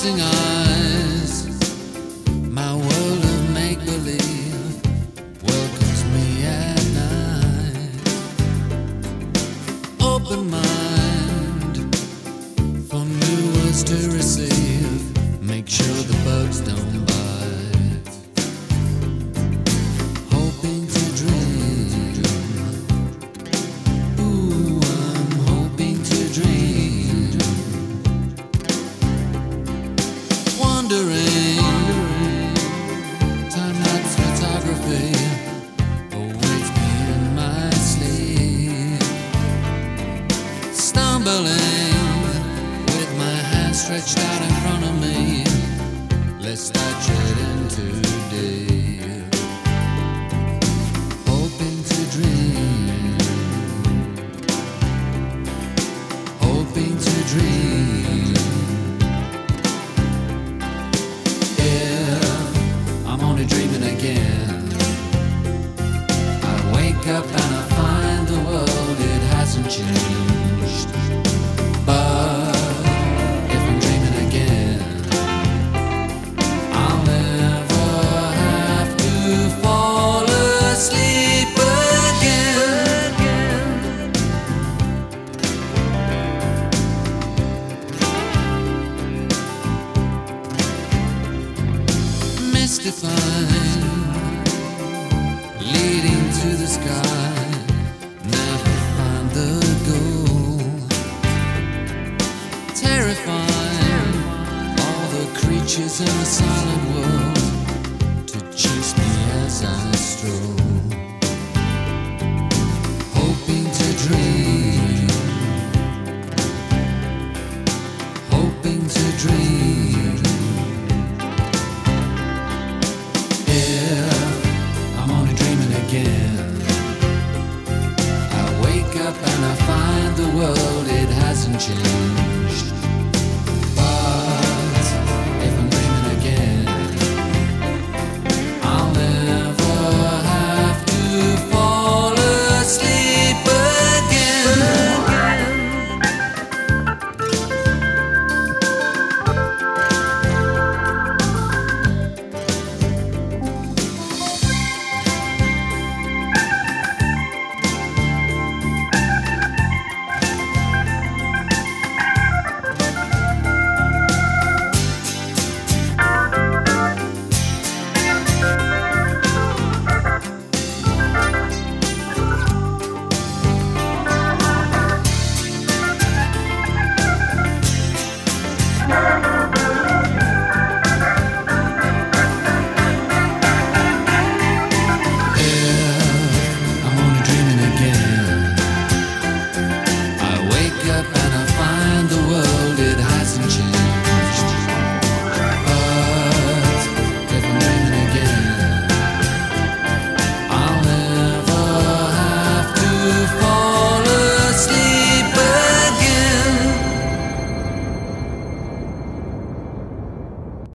closing eyes, my world of make believe welcomes me at night. Open mind for new words to receive. Stretched out in front of me, lest I tread into deep. Hoping to dream, hoping to dream. I'm only dreaming again, I wake up and I Leading to the sky, never find the goal. Terrifying, all the creatures in the silent world to chase me as I stroll. world, it hasn't changed.